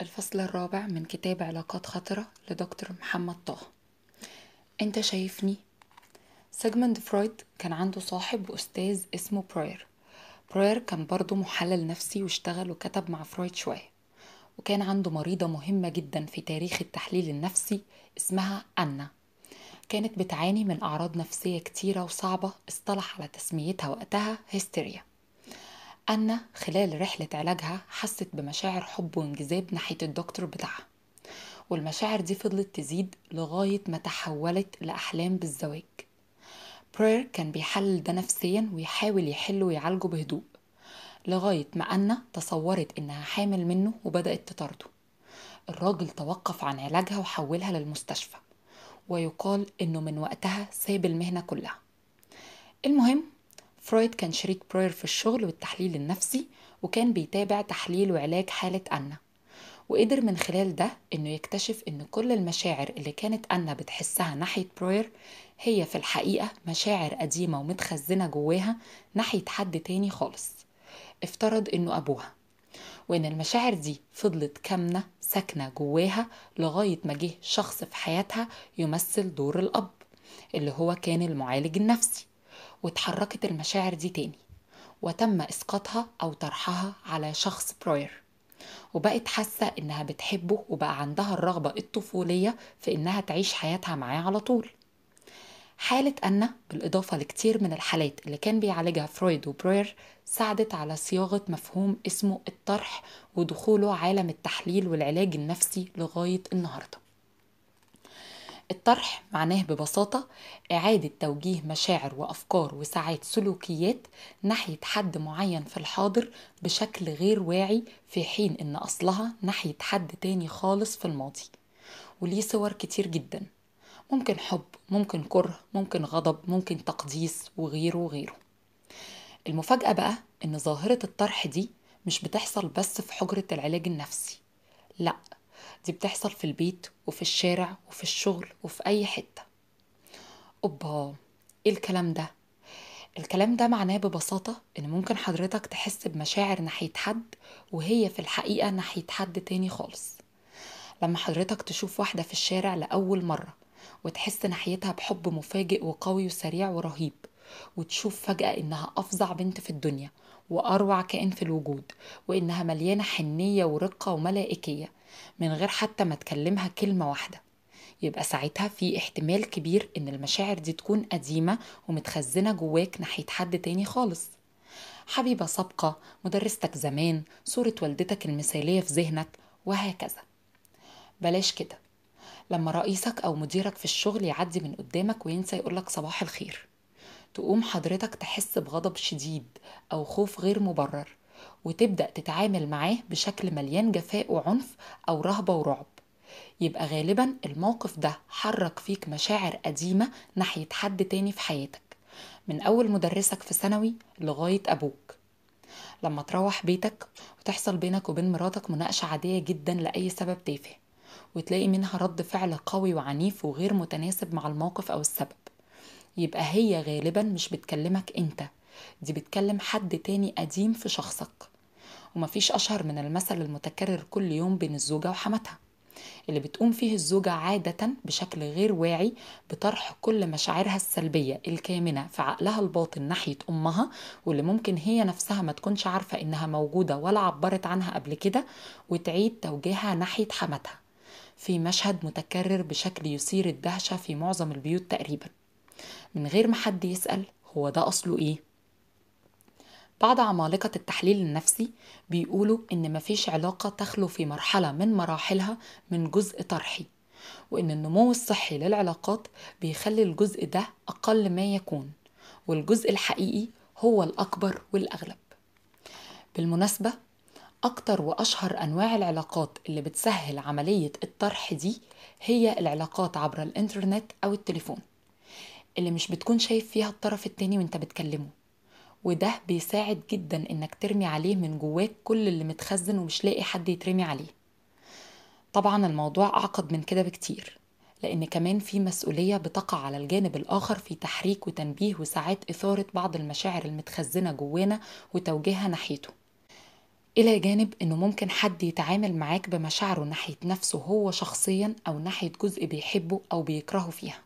الفصل الرابع من كتاب علاقات خطرة لدكتور محمد طه. أنت شايفني؟ سيجموند فرويد كان عنده صاحب وأستاذ اسمه براير. براير كان برضه محلل نفسي واشتغل وكتب مع فرويد شوية. وكان عنده مريضة مهمة جدا في تاريخ التحليل النفسي اسمها أنا. كانت بتعاني من أعراض نفسية كتيرة وصعبة اصطلح على تسميتها وقتها هيستيريا أنا خلال رحلة علاجها حست بمشاعر حب وانجذاب ناحية الدكتور بتاعها. والمشاعر دي فضلت تزيد لغاية ما تحولت لأحلام بالزواج. براير كان بيحلل ده نفسيا ويحاول يحله ويعالجه بهدوء لغاية ما أنا تصورت إنها حامل منه وبدأت تطارده الراجل توقف عن علاجها وحولها للمستشفى ويقال إنه من وقتها ساب المهنة كلها. المهم فرويد كان شريك براير في الشغل والتحليل النفسي وكان بيتابع تحليل وعلاج حالة أنا. وقدر من خلال ده إنه يكتشف إن كل المشاعر اللي كانت أنا بتحسها ناحية براير هي في الحقيقة مشاعر قديمة ومتخزنة جواها ناحية حد تاني خالص. افترض إنه أبوها. وإن المشاعر دي فضلت كامنة ساكنة جواها لغاية ما جه شخص في حياتها يمثل دور الأب اللي هو كان المعالج النفسي. واتحركت المشاعر دي تاني وتم إسقاطها أو طرحها على شخص براير. وبقت حاسة إنها بتحبه وبقى عندها الرغبة الطفولية في إنها تعيش حياتها معاه على طول. حالة أنا بالإضافة لكتير من الحالات اللي كان بيعالجها فرويد وبراير ساعدت على صياغة مفهوم اسمه الطرح ودخوله عالم التحليل والعلاج النفسي لغاية النهارده. الطرح معناه ببساطة إعادة توجيه مشاعر وأفكار وساعات سلوكيات ناحية حد معين في الحاضر بشكل غير واعي في حين إن أصلها ناحية حد تاني خالص في الماضي. وليه صور كتير جدا. ممكن حب ممكن كره ممكن غضب ممكن تقديس وغيره وغيره. المفاجأة بقى إن ظاهرة الطرح دي مش بتحصل بس في حجرة العلاج النفسي. لأ دي بتحصل في البيت وفي الشارع وفي الشغل وفي أي حتة أوبا إيه الكلام ده؟ الكلام ده معناه ببساطة إن ممكن حضرتك تحس بمشاعر ناحية حد وهي في الحقيقة ناحية حد تاني خالص لما حضرتك تشوف واحدة في الشارع لأول مرة وتحس ناحيتها بحب مفاجئ وقوي وسريع ورهيب وتشوف فجأة إنها أفظع بنت في الدنيا وأروع كائن في الوجود وإنها مليانة حنية ورقة وملائكية من غير حتى ما تكلمها كلمة واحدة. يبقى ساعتها في احتمال كبير إن المشاعر دي تكون قديمة ومتخزنة جواك ناحية حد تاني خالص. حبيبة سابقة مدرستك زمان صورة والدتك المثالية في ذهنك وهكذا. بلاش كده. لما رئيسك أو مديرك في الشغل يعدي من قدامك وينسى يقولك صباح الخير تقوم حضرتك تحس بغضب شديد أو خوف غير مبرر. وتبدأ تتعامل معاه بشكل مليان جفاء وعنف أو رهبة ورعب. يبقى غالبا الموقف ده حرك فيك مشاعر قديمة ناحية حد تاني في حياتك من أول مدرسك في ثانوي لغاية أبوك. لما تروح بيتك وتحصل بينك وبين مراتك مناقشة عادية جدا لأي سبب تافه وتلاقي منها رد فعل قوي وعنيف وغير متناسب مع الموقف أو السبب يبقى هي غالبا مش بتكلمك أنت. دي بتكلم حد تاني قديم في شخصك. ومفيش أشهر من المثل المتكرر كل يوم بين الزوجة وحماتها. اللي بتقوم فيه الزوجة عادة بشكل غير واعي بطرح كل مشاعرها السلبية الكامنة في عقلها الباطن ناحية أمها واللي ممكن هي نفسها ما تكونش عارفة إنها موجودة ولا عبرت عنها قبل كده وتعيد توجيهها ناحية حماتها. في مشهد متكرر بشكل يثير الدهشة في معظم البيوت تقريبا. من غير ما حد يسأل هو ده أصله إيه؟ بعض عمالقة التحليل النفسي بيقولوا إن مفيش علاقة تخلو في مرحلة من مراحلها من جزء طرحي وإن النمو الصحي للعلاقات بيخلي الجزء ده أقل ما يكون والجزء الحقيقي هو الأكبر والأغلب. بالمناسبة أكتر وأشهر أنواع العلاقات اللي بتسهل عملية الطرح دي هي العلاقات عبر الإنترنت أو التليفون اللي مش بتكون شايف فيها الطرف التاني وأنت بتكلمه. وده بيساعد جدا إنك ترمي عليه من جواك كل اللي متخزن ومش لاقي حد يترمي عليه. طبعا الموضوع أعقد من كده بكتير لأن كمان في مسؤولية بتقع على الجانب الآخر في تحريك وتنبيه وساعات إثارة بعض المشاعر المتخزنة جوانا وتوجيهها ناحيته. إلى جانب إنه ممكن حد يتعامل معاك بمشاعره ناحية نفسه هو شخصيا أو ناحية جزء بيحبه أو بيكرهه فيها.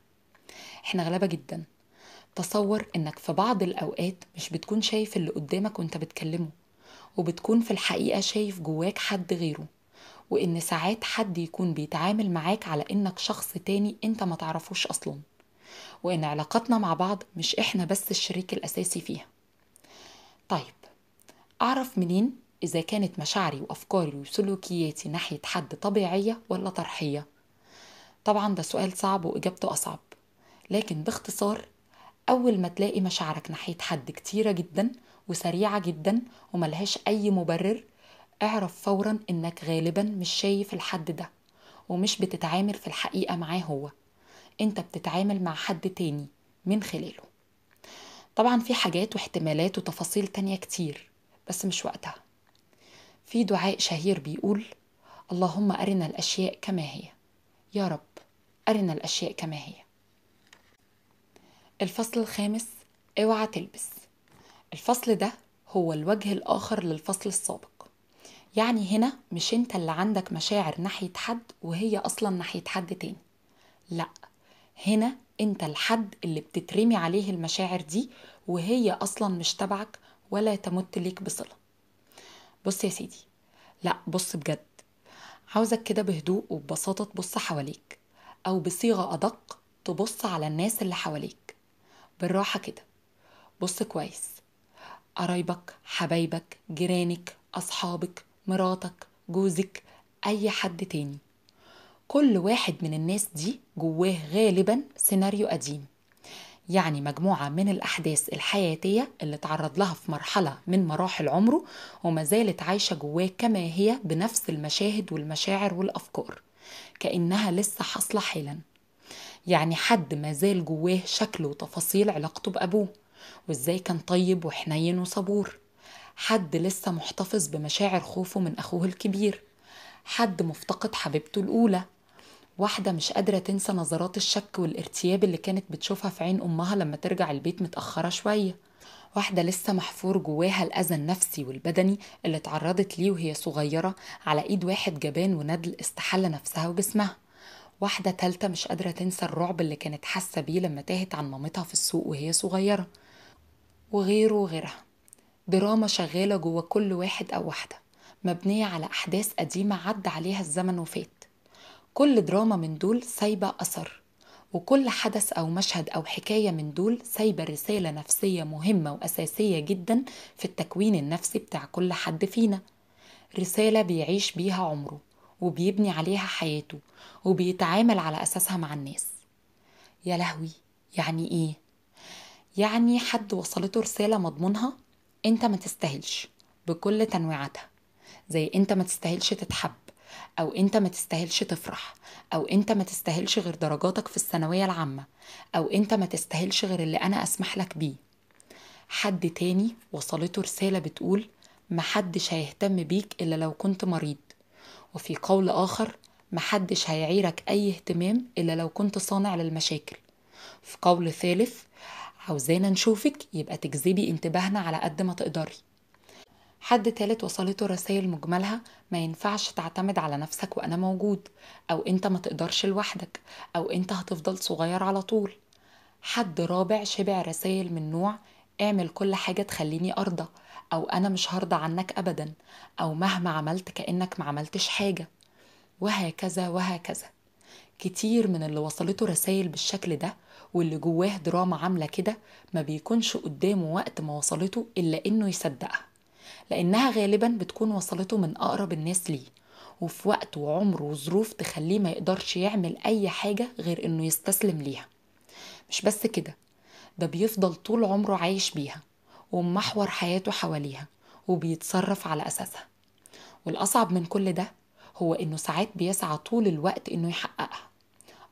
إحنا غلابة جدا. تصور إنك في بعض الأوقات مش بتكون شايف اللي قدامك وإنت بتكلمه وبتكون في الحقيقة شايف جواك حد غيره وإن ساعات حد يكون بيتعامل معاك على إنك شخص تاني إنت ما تعرفوش أصلا وإن علاقتنا مع بعض مش إحنا بس الشريك الأساسي فيها. طيب أعرف منين إذا كانت مشاعري وأفكاري وسلوكياتي ناحية حد طبيعية ولا طرحية طبعا ده سؤال صعب وإجابته أصعب لكن باختصار أول ما تلاقي مشاعرك ناحية حد كتيرة جدا وسريعة جدا وملهاش أي مبرر اعرف فورا إنك غالبا مش شايف الحد ده ومش بتتعامل في الحقيقة معاه هو. أنت بتتعامل مع حد تاني من خلاله. طبعا في حاجات واحتمالات وتفاصيل تانية كتير بس مش وقتها. في دعاء شهير بيقول اللهم أرنا الأشياء كما هي. يا رب أرنا الأشياء كما هي. الفصل الخامس اوعى تلبس. الفصل ده هو الوجه الآخر للفصل السابق. يعني هنا مش انت اللي عندك مشاعر ناحية حد وهي أصلا ناحية حد تاني. لأ هنا انت الحد اللي بتترمي عليه المشاعر دي وهي أصلا مش تبعك ولا تمت ليك بصلة. بص يا سيدي. لأ بص بجد. عاوزك كده بهدوء وببساطة تبص حواليك أو بصيغة أدق تبص على الناس اللي حواليك. بالراحة كده. بص كويس. قرايبك حبايبك جيرانك أصحابك مراتك جوزك أي حد تاني. كل واحد من الناس دي جواه غالبا سيناريو قديم. يعني مجموعة من الأحداث الحياتية اللي تعرض لها في مرحلة من مراحل عمره وما زالت عايشة جواه كما هي بنفس المشاهد والمشاعر والأفكار. كأنها لسه حاصلة حالا. يعني حد ما زال جواه شكل وتفاصيل علاقته بأبوه وإزاي كان طيب وحنين وصبور. حد لسه محتفظ بمشاعر خوفه من أخوه الكبير. حد مفتقد حبيبته الأولى. واحدة مش قادرة تنسى نظرات الشك والارتياب اللي كانت بتشوفها في عين أمها لما ترجع البيت متأخرة شوية. واحدة لسه محفور جواها الأذى النفسي والبدني اللي اتعرضت ليه وهي صغيرة على إيد واحد جبان وندل استحل نفسها وجسمها. واحدة تالتة مش قادرة تنسى الرعب اللي كانت حاسة بيه لما تاهت عن مامتها في السوق وهي صغيرة. وغيره وغيرها. دراما شغالة جوا كل واحد أو واحدة. مبنية على أحداث قديمة عدى عليها الزمن وفات. كل دراما من دول سايبة أثر. وكل حدث أو مشهد أو حكاية من دول سايبة رسالة نفسية مهمة وأساسية جدا في التكوين النفسي بتاع كل حد فينا. رسالة بيعيش بيها عمره. وبيبني عليها حياته وبيتعامل على أساسها مع الناس. يا لهوي يعني إيه؟ يعني حد وصلته رسالة مضمونها؟ أنت ما تستاهلش بكل تنويعاتها. زي أنت ما تستاهلش تتحب أو أنت ما تستاهلش تفرح أو أنت ما تستاهلش غير درجاتك في الثانوية العامة أو أنت ما تستاهلش غير اللي أنا أسمح لك بيه. حد تاني وصلته رسالة بتقول محدش هيهتم بيك إلا لو كنت مريض. وفي قول آخر محدش هيعيرك أي اهتمام إلا لو كنت صانع للمشاكل. في قول ثالث عاوزانا نشوفك يبقى تجذبي انتباهنا على قد ما تقدري. حد تالت وصلته رسائل مجملها ما ينفعش تعتمد على نفسك وأنا موجود أو أنت ما تقدرش لوحدك أو أنت هتفضل صغير على طول. حد رابع شبع رسائل من نوع اعمل كل حاجة تخليني أرضى. أو أنا مش هرضى عنك أبدا أو مهما عملت كأنك ما عملتش حاجة. وهكذا وهكذا. كتير من اللي وصلته رسائل بالشكل ده واللي جواه دراما عاملة كده ما بيكونش قدامه وقت ما وصلته إلا إنه يصدقها. لأنها غالبا بتكون وصلته من أقرب الناس ليه. وفي وقت وعمر وظروف تخليه ما يقدرش يعمل أي حاجة غير إنه يستسلم ليها. مش بس كده ده بيفضل طول عمره عايش بيها. ومحور حياته حواليها وبيتصرف على أساسها. والأصعب من كل ده هو إنه ساعات بيسعى طول الوقت إنه يحققها.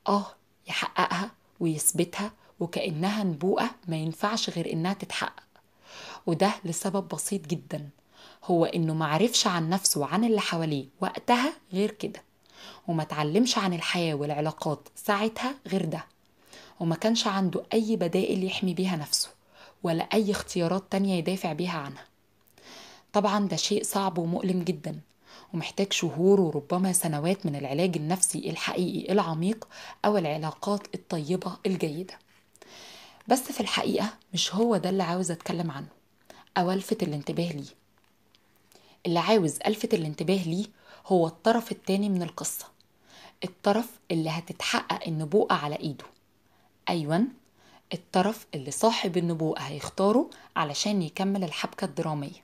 آه يحققها ويثبتها وكأنها نبوءة ما ينفعش غير إنها تتحقق. وده لسبب بسيط جدا هو إنه معرفش عن نفسه وعن اللي حواليه وقتها غير كده وما تعلمش عن الحياة والعلاقات ساعتها غير ده وما كانش عنده أي بدائل يحمي بيها نفسه. ولا أي اختيارات تانية يدافع بيها عنها. طبعا ده شيء صعب ومؤلم جدا ومحتاج شهور وربما سنوات من العلاج النفسي الحقيقي العميق أو العلاقات الطيبة الجيدة. بس في الحقيقة مش هو ده اللي عاوز أتكلم عنه أو ألفت الانتباه ليه. اللي عاوز ألفت الانتباه ليه هو الطرف التاني من القصة الطرف اللي هتتحقق النبوءة على إيده. أيوة الطرف اللي صاحب النبوءة هيختاره علشان يكمل الحبكة الدرامية.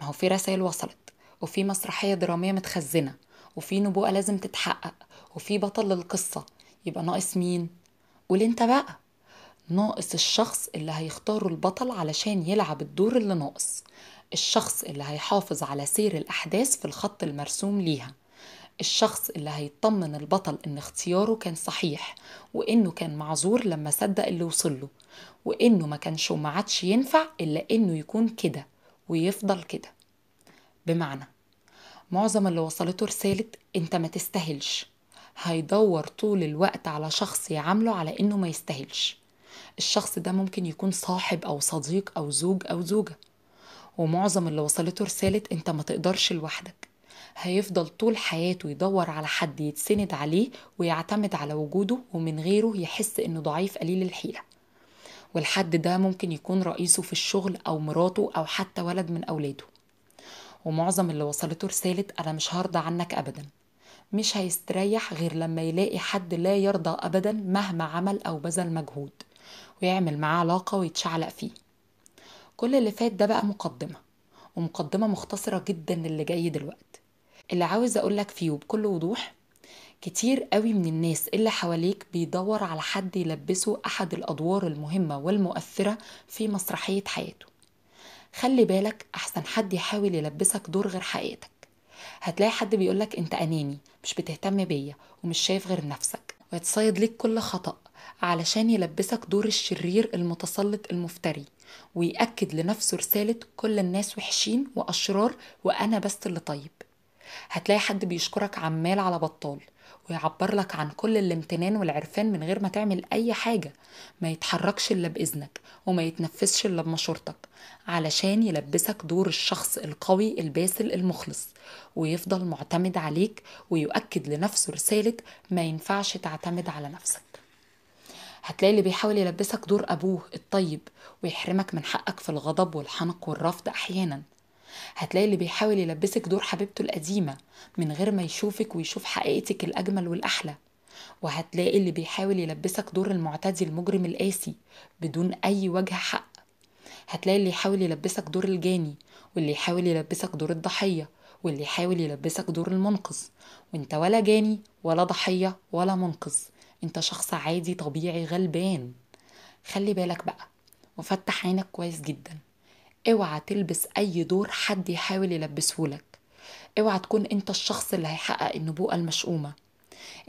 ما هو في رسائل وصلت وفي مسرحية درامية متخزنة وفي نبوءة لازم تتحقق وفي بطل للقصة يبقى ناقص مين؟ قول انت بقى. ناقص الشخص اللي هيختاره البطل علشان يلعب الدور اللي ناقص. الشخص اللي هيحافظ على سير الأحداث في الخط المرسوم ليها. الشخص اللي هيطمن البطل إن اختياره كان صحيح وإنه كان معذور لما صدق اللي وصله وإنه ما كانش وما عادش ينفع إلا إنه يكون كده ويفضل كده. بمعنى معظم اللي وصلته رسالة أنت ما تستاهلش. هيدور طول الوقت على شخص يعامله على إنه ما يستاهلش. الشخص ده ممكن يكون صاحب أو صديق أو زوج أو زوجة. ومعظم اللي وصلته رسالة أنت ما تقدرش لوحدك. هيفضل طول حياته يدور على حد يتسند عليه ويعتمد على وجوده ومن غيره يحس إنه ضعيف قليل الحيلة. والحد ده ممكن يكون رئيسه في الشغل أو مراته أو حتى ولد من أولاده. ومعظم اللي وصلته رسالة أنا مش هرضى عنك أبدا مش هيستريح غير لما يلاقي حد لا يرضى أبدا مهما عمل أو بذل مجهود ويعمل معاه علاقة ويتشعلق فيه. كل اللي فات ده بقى مقدمة ومقدمة مختصرة جدا للي جاي دلوقتي. اللي عاوز أقولك فيه وبكل وضوح كتير قوي من الناس اللي حواليك بيدور على حد يلبسه أحد الأدوار المهمة والمؤثرة في مسرحية حياته. خلي بالك أحسن حد يحاول يلبسك دور غير حقيقتك. هتلاقي حد بيقولك أنت أناني مش بتهتم بيا ومش شايف غير نفسك. ويتصيد ليك كل خطأ علشان يلبسك دور الشرير المتسلط المفتري ويأكد لنفسه رسالة كل الناس وحشين وأشرار وأنا بس اللي طيب. هتلاقي حد بيشكرك عمال على بطال ويعبر لك عن كل الامتنان والعرفان من غير ما تعمل أي حاجة. ما يتحركش إلا بإذنك وما يتنفسش إلا بمشورتك علشان يلبسك دور الشخص القوي الباسل المخلص ويفضل معتمد عليك ويؤكد لنفسه رسالة ما ينفعش تعتمد على نفسك. هتلاقي اللي بيحاول يلبسك دور أبوه الطيب ويحرمك من حقك في الغضب والحنق والرفض أحيانا. هتلاقي اللي بيحاول يلبسك دور حبيبته القديمة من غير ما يشوفك ويشوف حقيقتك الأجمل والأحلى. وهتلاقي اللي بيحاول يلبسك دور المعتدي المجرم القاسي بدون أي وجه حق. هتلاقي اللي يحاول يلبسك دور الجاني واللي يحاول يلبسك دور الضحية واللي يحاول يلبسك دور المنقذ. وانت ولا جاني ولا ضحية ولا منقذ. انت شخص عادي طبيعي غلبان. خلي بالك بقى وفتح عينك كويس جدا. اوعى تلبس أي دور حد يحاول يلبسهولك. اوعى تكون أنت الشخص اللي هيحقق النبوءة المشؤومة.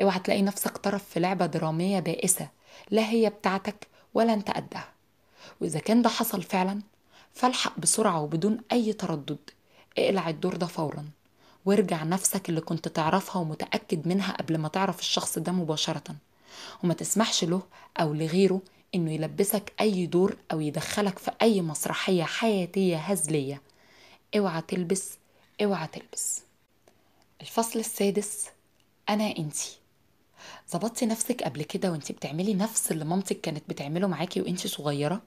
اوعى تلاقي نفسك طرف في لعبة درامية بائسة لا هي بتاعتك ولا أنت قدها. وإذا كان ده حصل فعلا فالحق بسرعة وبدون أي تردد. اقلع الدور ده فورا. وارجع نفسك اللي كنت تعرفها ومتأكد منها قبل ما تعرف الشخص ده مباشرة. وما تسمحش له أو لغيره إنه يلبسك أي دور أو يدخلك في أي مسرحية حياتية هزلية. اوعى تلبس اوعى تلبس. الفصل السادس أنا إنتي ظبطتي نفسك قبل كده وانتي بتعملي نفس اللي مامتك كانت بتعمله معاكي وانتي صغيرة؟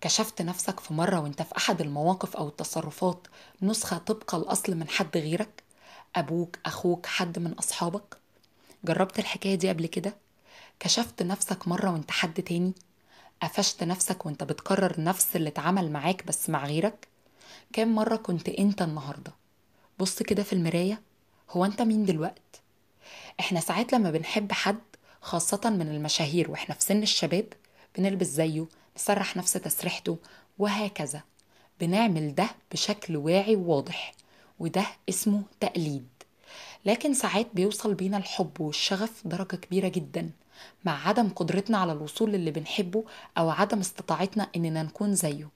كشفت نفسك في مرة وأنت في أحد المواقف أو التصرفات نسخة طبق الأصل من حد غيرك؟ أبوك أخوك حد من أصحابك؟ جربت الحكاية دي قبل كده؟ كشفت نفسك مرة وأنت حد تاني؟ قفشت نفسك وانت بتكرر نفس اللي اتعمل معاك بس مع غيرك؟ كام مرة كنت انت النهاردة؟ بص كده في المراية هو انت مين دلوقت؟ إحنا ساعات لما بنحب حد خاصة من المشاهير وإحنا في سن الشباب بنلبس زيه نسرح نفس تسريحته وهكذا. بنعمل ده بشكل واعي وواضح وده اسمه تقليد. لكن ساعات بيوصل بينا الحب والشغف درجة كبيرة جدا. مع عدم قدرتنا على الوصول للي بنحبه أو عدم استطاعتنا إننا نكون زيه.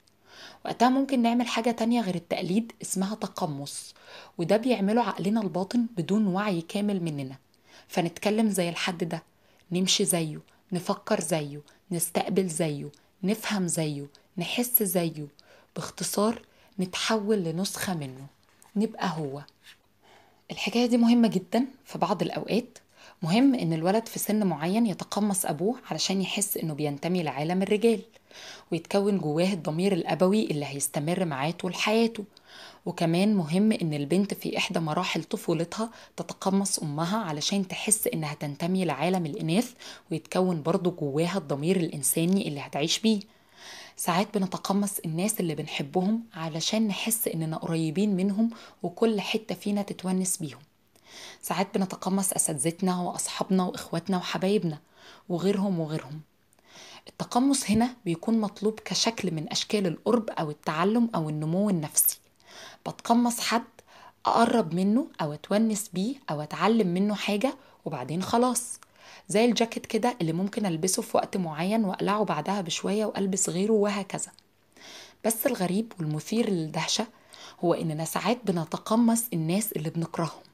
وقتها ممكن نعمل حاجة تانية غير التقليد اسمها تقمص وده بيعمله عقلنا الباطن بدون وعي كامل مننا. فنتكلم زي الحد ده نمشي زيه نفكر زيه نستقبل زيه نفهم زيه نحس زيه باختصار نتحول لنسخة منه نبقى هو. الحكاية دي مهمة جدا في بعض الأوقات مهم إن الولد في سن معين يتقمص أبوه علشان يحس إنه بينتمي لعالم الرجال ويتكون جواه الضمير الأبوي اللي هيستمر معاه طول حياته. وكمان مهم إن البنت في إحدى مراحل طفولتها تتقمص أمها علشان تحس إنها تنتمي لعالم الإناث ويتكون برضه جواها الضمير الإنساني اللي هتعيش بيه. ساعات بنتقمص الناس اللي بنحبهم علشان نحس إننا قريبين منهم وكل حتة فينا تتونس بيهم. ساعات بنتقمص أساتذتنا وأصحابنا وإخواتنا وحبايبنا وغيرهم وغيرهم. التقمص هنا بيكون مطلوب كشكل من أشكال القرب أو التعلم أو النمو النفسي. بتقمص حد أقرب منه أو أتونس بيه أو أتعلم منه حاجة وبعدين خلاص. زي الجاكيت كده اللي ممكن ألبسه في وقت معين وأقلعه بعدها بشوية وألبس غيره وهكذا. بس الغريب والمثير للدهشة هو إننا ساعات بنتقمص الناس اللي بنكرههم.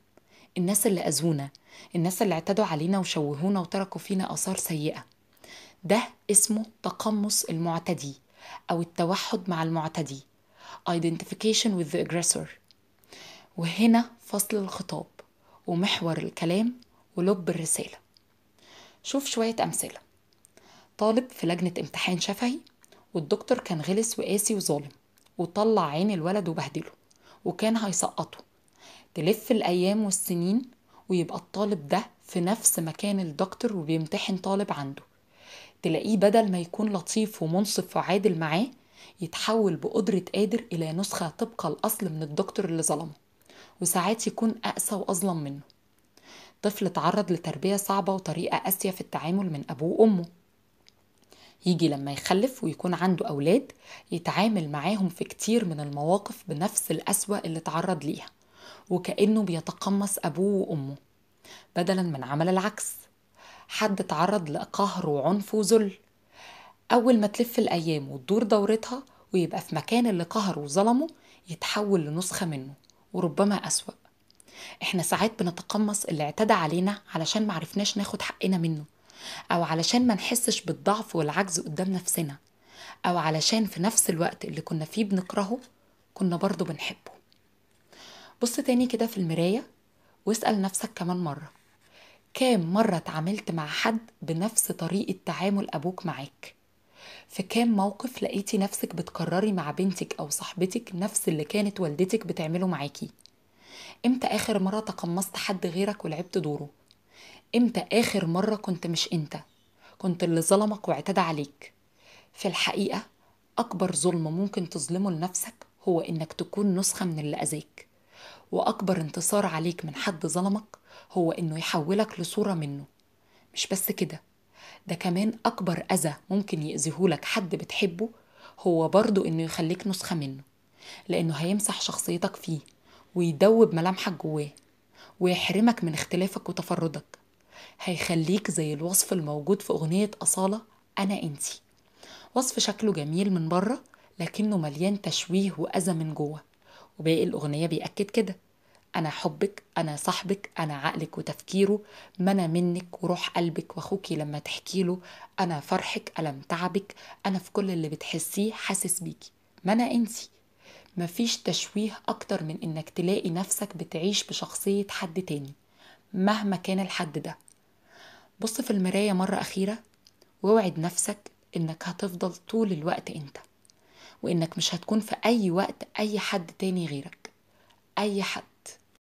الناس اللي أذونا الناس اللي اعتدوا علينا وشوهونا وتركوا فينا آثار سيئة. ده اسمه تقمص المعتدي أو التوحد مع المعتدي identification with the aggressor. وهنا فصل الخطاب ومحور الكلام ولب الرسالة. شوف شوية أمثلة. طالب في لجنة امتحان شفهي والدكتور كان غلس وقاسي وظالم وطلع عين الولد وبهدله وكان هيسقطه. تلف الأيام والسنين ويبقى الطالب ده في نفس مكان الدكتور وبيمتحن طالب عنده. تلاقيه بدل ما يكون لطيف ومنصف وعادل معاه يتحول بقدرة قادر إلى نسخة طبق الأصل من الدكتور اللي ظلمه وساعات يكون أقسى وأظلم منه. طفل تعرض لتربية صعبة وطريقة قاسية في التعامل من أبوه وأمه. يجي لما يخلف ويكون عنده أولاد يتعامل معاهم في كتير من المواقف بنفس الأسوأ اللي تعرض ليها. وكأنه بيتقمص أبوه وأمه بدلا من عمل العكس. حد تعرض لقهر وعنف وذل. أول ما تلف الأيام وتدور دورتها ويبقى في مكان اللي قهر وظلمه يتحول لنسخة منه وربما أسوأ. إحنا ساعات بنتقمص اللي اعتدى علينا علشان معرفناش ناخد حقنا منه أو علشان ما نحسش بالضعف والعجز قدام نفسنا أو علشان في نفس الوقت اللي كنا فيه بنكرهه كنا برضه بنحبه. بص تاني كده في المراية واسأل نفسك كمان مرة. كام مرة اتعاملت مع حد بنفس طريقة تعامل أبوك معاك؟ في كام موقف لقيتي نفسك بتكرري مع بنتك أو صاحبتك نفس اللي كانت والدتك بتعمله معاكي؟ إمتى آخر مرة تقمصت حد غيرك ولعبت دوره؟ إمتى آخر مرة كنت مش أنت؟ كنت اللي ظلمك واعتدى عليك؟ في الحقيقة أكبر ظلم ممكن تظلمه لنفسك هو إنك تكون نسخة من اللي أذاك. وأكبر انتصار عليك من حد ظلمك هو إنه يحولك لصورة منه. مش بس كده ده كمان أكبر أذى ممكن يأذيهولك حد بتحبه هو برضه إنه يخليك نسخة منه لأنه هيمسح شخصيتك فيه ويدوب ملامحك جواه ويحرمك من اختلافك وتفردك. هيخليك زي الوصف الموجود في أغنية أصالة أنا إنتي. وصف شكله جميل من بره لكنه مليان تشويه وأذى من جوه. وباقي الأغنية بيأكد كده. أنا حبك أنا صاحبك أنا عقلك وتفكيره أنا منك وروح قلبك وأخوكي لما تحكيله أنا فرحك ألم تعبك أنا في كل اللي بتحسيه حاسس بيكي. ما أنا إنتي. مفيش تشويه أكتر من إنك تلاقي نفسك بتعيش بشخصية حد تاني مهما كان الحد ده. بص في المراية مرة أخيرة وأوعد نفسك إنك هتفضل طول الوقت إنت. وإنك مش هتكون في أي وقت أي حد تاني غيرك. أي حد.